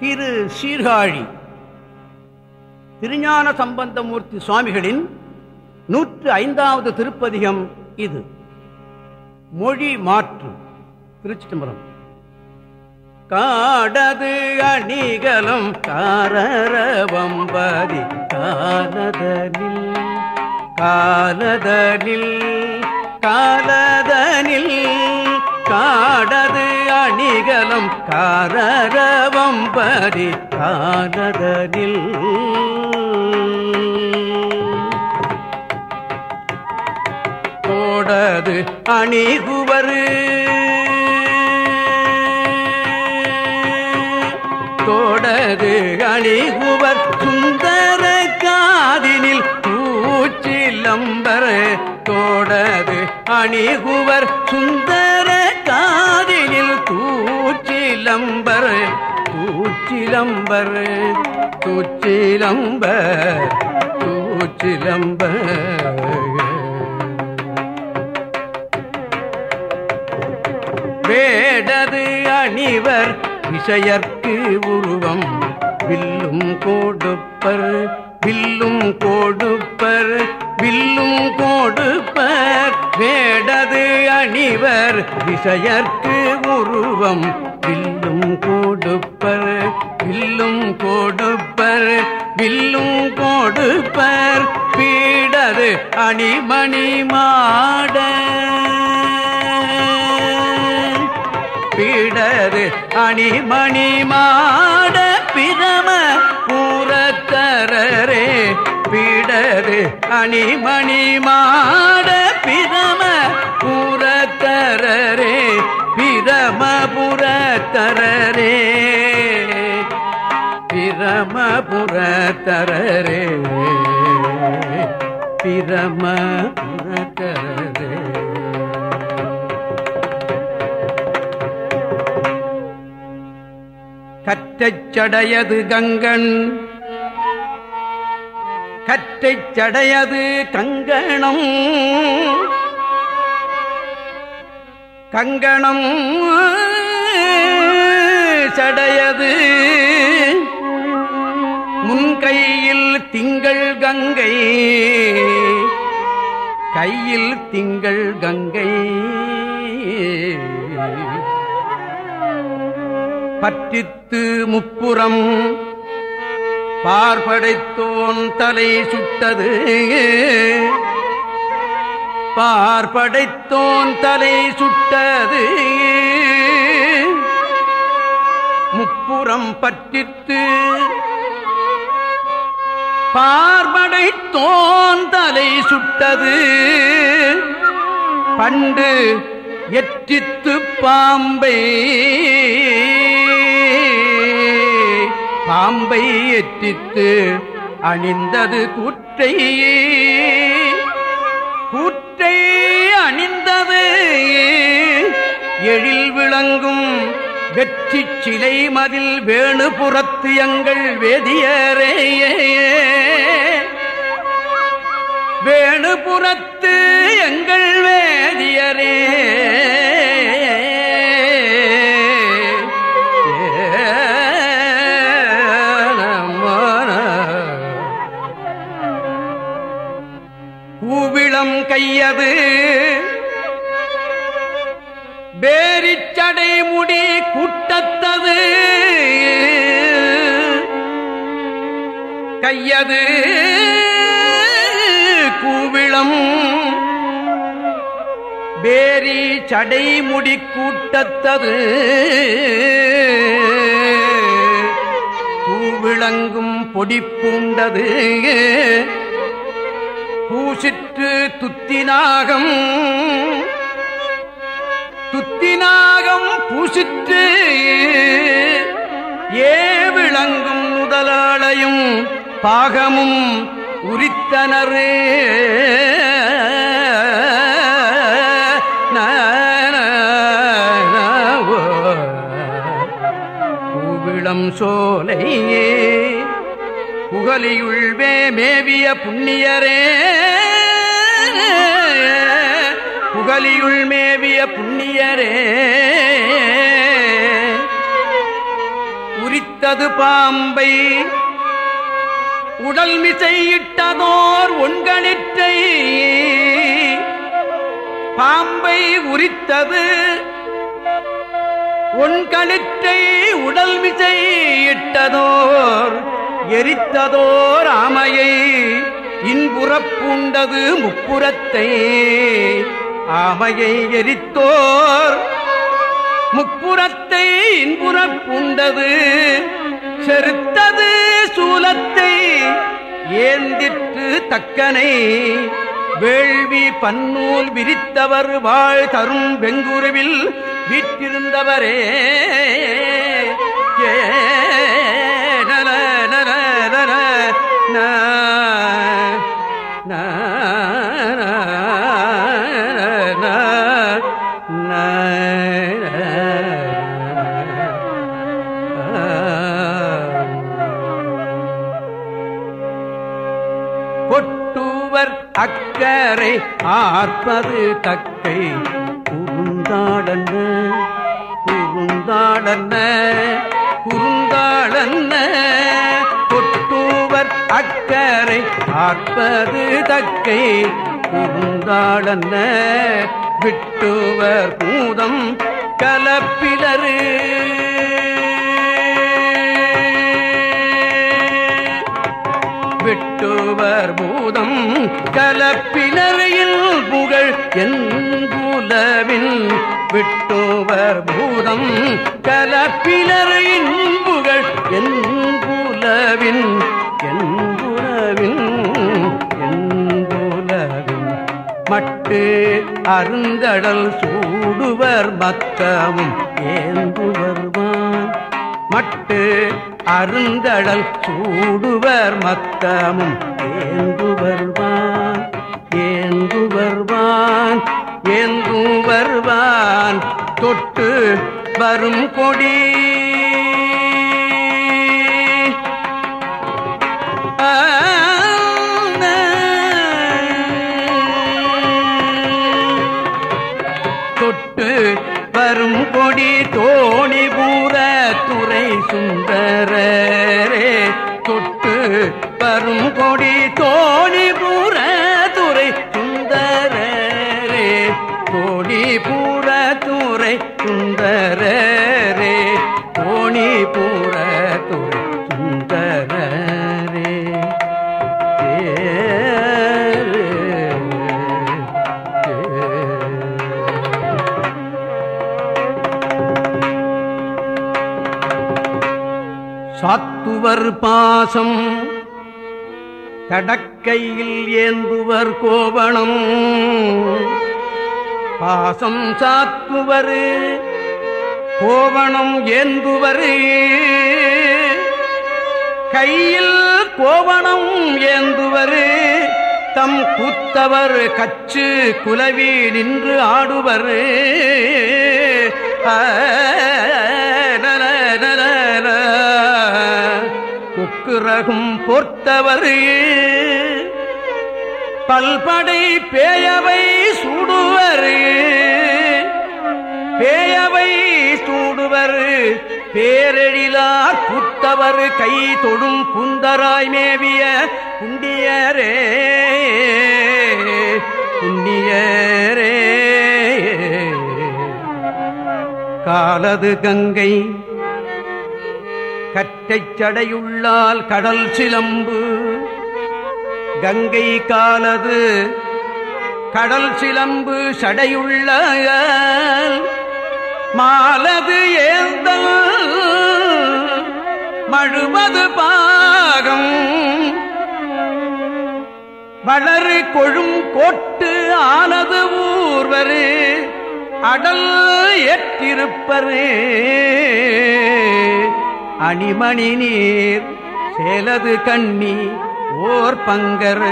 திரு சீர்காழி திருஞான சம்பந்தமூர்த்தி சுவாமிகளின் நூற்று ஐந்தாவது திருப்பதிகம் இது. மொழி மாற்று திருச்சிட்டம்பரம் காடது அணிகலம் காரரவம்பதி காலதனில் காலதனில் காலதனில். காதலம் காரரவம் பரி காலதனில் கோடது அணிகுவரு. தோடது அணிகுவர். சுந்தர காதினில் பூச்சிலம்பர். தோடது அணிகுவர். சுந்தர காதினில் தூச்சிலம்பர் தூச்சிலம்பர் தூச்சிலம்பர் தூச்சிலம்பர். வேடது அணிவர் விஷயற்கு உருவம் வில்லும் கொடுப்பர் வில்லும் கொடுப்பர் வில்லும் கொடுப்பர். வேடது அணிவர் விஷயற்கு உருவம் வில்லும் கொடுப்பர் வில்லும் கொடுப்பர் வில்லும் கொடுப்பர் பீடது அணிமணி மாட பீடரு அணிமணி மாட பிரம பூரத்தரரே. பீடரு அணிமணி மாட புரத்தரரே பிரம புரத்தரரே கற்றைச் சடையது கங்கன். கற்றைச் கங்கணம். கங்கணம் சடையது கையில் திங்கள் கங்கை. கையில் திங்கள் கங்கை. பற்றித்து முப்புறம் பார்படைத்தோன் தலை சுட்டது. பார்படைத்தோன் தலை சுட்டது. முப்புறம் பற்றித்து பார்படை தோந்தலை சுட்டது. பண்டு எற்றித்து பாம்பை. பாம்பை எற்றித்து அணிந்தது கூற்றை கூற்றை அணிந்தது எழில் விளங்கும் வெற்றி சிலை மதில் வேணுபுறத்து எங்கள் வேதியரே. வேணுபுறத்து எங்கள் வேதியரே. கையது. பேரி முடி கையது கூவிளம். பேரி சடைமுடி கூட்டத்தது. பூவிளங்கும் பொடி பூண்டது. பூசிற்று துத்தினாகம் துத்தினாகம் பூசித்து ஏ விளங்கும் முதலாளையும் பாகமும் உரித்தனரே. பூவிளம் சோலையே புகழியுள்வே மேவிய புண்ணியரே. புகலியுள் மேவிய புண்ணியரே. உரித்தது பாம்பை உடல் மிசையிட்டதோர் ஒன்கணிற்றை பாம்பை உரித்தது ஒன்கணிற்றை உடல் மிசை இட்டதோர் எரித்ததோர் ஆமையை இன்புறப்புண்டது முப்புறத்தை. ஆமையை எரித்தோர். முப்புறத்தை இன்புறப்புண்டது செருத்தது சூலத்தை ஏந்திற்று தக்கனை. வேள்வி பன்னூல் விரித்தவர் வாழ் தரும் வெங்குருவில் வீற்றிருந்தவரே. ஏ காப்பது தக்கை. குறுந்தாடன்ன குறுந்தாடன்ன குறுந்தாடன்ன கொட்டூவர் அக்கரை காப்பது தக்கை. குறுந்தாடன்ன விட்டுவர் பூதம் கலப்பிலரு. விட்டுவர் பூதம். கலப்பினரையில் புகழ் என்புலவின் விட்டுவர் பூதம். கலப்பினரையின் புகழ் என்புலவின் என்புலவின் என்புலவின் மட்டு அருந்தடல் சூடுவர் மத்தமும் ஏந்து வருவான் மட்டு அருந்தழல் சூடுவர் மத்தமும். ஏந்து வருவான் ஏந்து வருவான் ஏந்து வருவான். தொட்டு வரும் கொடி. துறை கோணி பூர துறை சுந்தரே சாத்துவர் பாசம் தடக்கையில் ஏந்துவர் கோவணம். பாசம் சாத்துவர் கோவணம் ஏந்துவர். கையில் கோவணம் ஏந்துவர் தம் கூத்தவர் கச்சு குலவி நின்று ஆடுவர். குக்குரகும் நல பொர்த்தவர். பல்படை பேயவை சூடுவர் பேயவை சூடுவர் பேரெழிலார் புத்தவர் கை தொடும் குந்தராய் மேவிய குண்டியரே. குண்டியரே. காலது கங்கை. கற்றைச் சடையுள்ளால் கடல் சிலம்பு. கங்கை காலது கடல் சிலம்பு சடையுள்ள மாலது ஏந்தல் மழுவது பாகம். வளரு கொழும் கோட்டு ஆனது ஊர்வரு அடல் ஏற்றிருப்பரு. அணிமணி நீர் சேலது கண்ணி ஓர் பங்கர்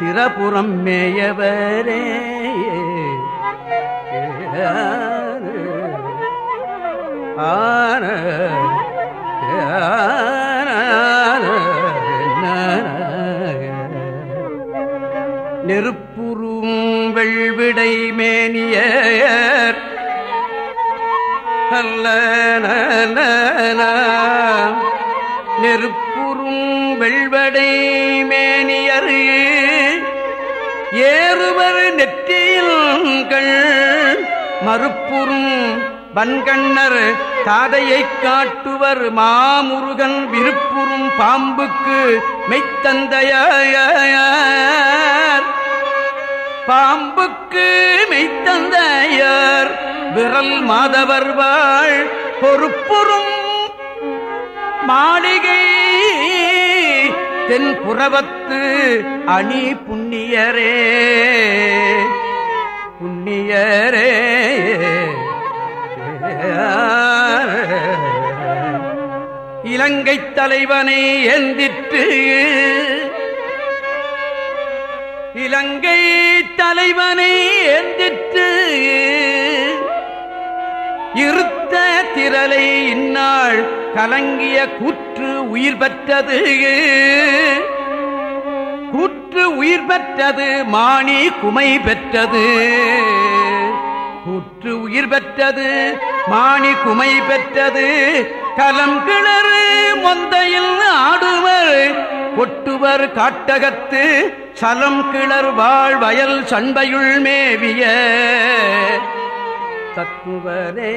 சிரபுரம் மேயவரே. ஆன நெருப்புறும் வெள்விடை மேனியர். அல்ல நெருப்புறும் வெள்வடை மேனிய ஏறுவர் நெற்றியில்கள். மறுப்புறும் வன்கண்ணர் தாதையை காட்டுவர் மாமுருகன் விருப்புறும் பாம்புக்கு மெய்த்தந்தையார். பாம்புக்கு மெய்த்தந்தையர். விரல் மாதவர் வாழ் பொறுப்புறும் மாளிகை தென் புறவத்து அணி புண்ணியரே. புண்ணியரே. இலங்கை தலைவனை எந்திற்று இலங்கை தலைவனை எந்திற்று இருத்த திரளை இந்நாள் கலங்கிய கூற்று உயிர் பெற்றது. கூற்று உயிர் பெற்றது மாணி குமை பெற்றது. கூற்று உயிர் பெற்றது மாணி குமை பெற்றது. கலம் கிணறு மொந்தையில் ஆடுவர் கொட்டுவர் காட்டகத்து. சலம் கிளர் வாழ்வயல் சண்பையுள் மேவிய தத்துவரே.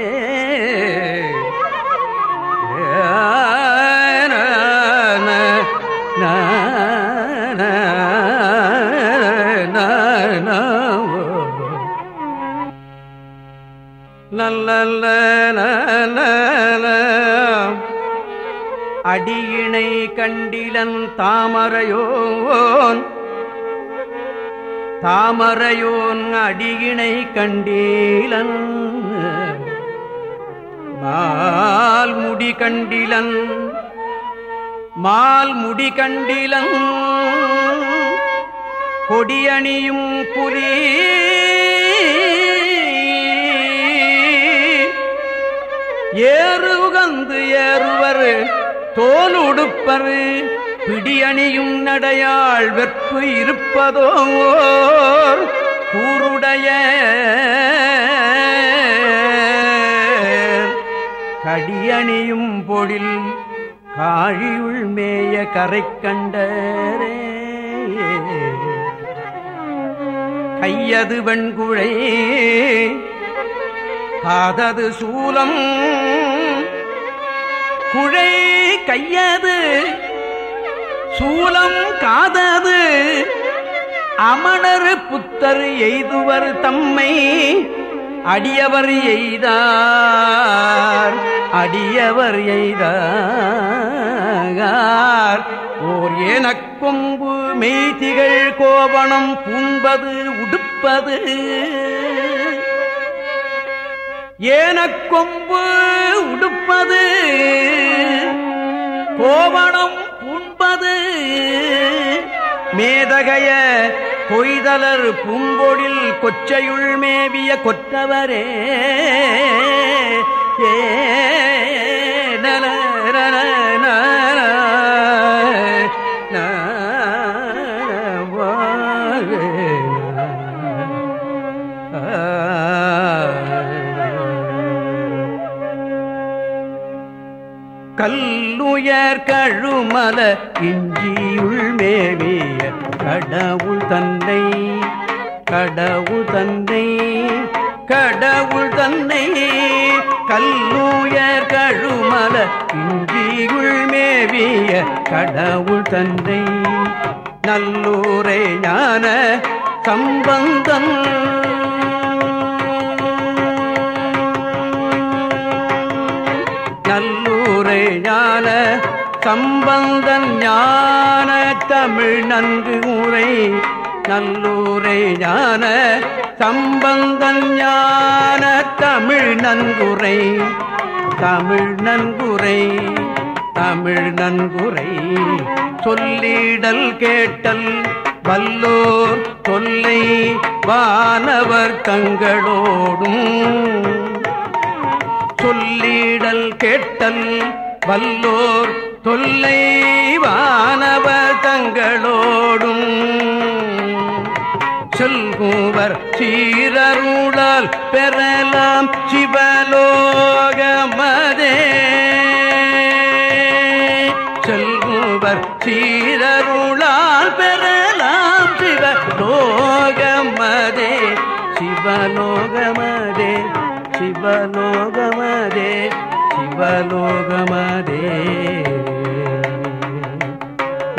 நல்ல அடியினை கண்டிலன் தாமரையோன் தாமரையோன் அடியினை கண்டீலன். மால் முடி கண்டிலன். மால் முடி கண்டிலன். கொடியணியும் புலி ஏறு உகந்து ஏறுவர் தோல் உடுப்பரு பிடியணியும் நடையாள் வெற்பு இருப்பதோ கூருடைய கடியணியும் பொழில் காழியுள் மேய கரை கண்டரே. கையது வெண்குழை காதது சூலம் குழை கையது சூலம் காதது. அமணர் புத்தர் எய்துவர் தம்மை. அடியவர் எய்தார் அடியவர் எய்தார். ஓர் ஏனக்கொம்பு மெய்திகள் கோவணம் பூண்பது உடுப்பது. ஏனக்கொம்பு உடுப்பது. கோவணம் மேதகைய பொய்தலர் பூங்கொடில் கொச்சையுள் மேவிய கொற்றவரே. ஏ நல கழுமல மேவிய கடவுள் தந்தை நல்லூரை ஞான சம்பந்தம் நல்லூரை ஞான சம்பந்தன் ஞான தமிழ் நன்கு உரை. நல்லூரை ஞான சம்பந்தன் ஞான தமிழ் நன்குரை. தமிழ் நன்குரை தமிழ் நன்குரை. சொல்லிடல் கேட்டல் வல்லோர் தொல்லை வானவர் தங்களோடும். சொல்லிடல் கேட்டல் வல்லோர் தொல்லை வானவர் தங்களோடும். சொல்குவர் சீரருளால் பெறலாம் சிவலோக பூவர் சீரருளால் பெறலாம் சிவ லோகமதே சிவலோகமதே சிவலோகமதே சிவலோகமதே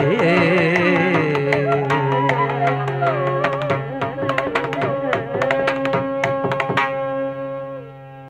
ஏ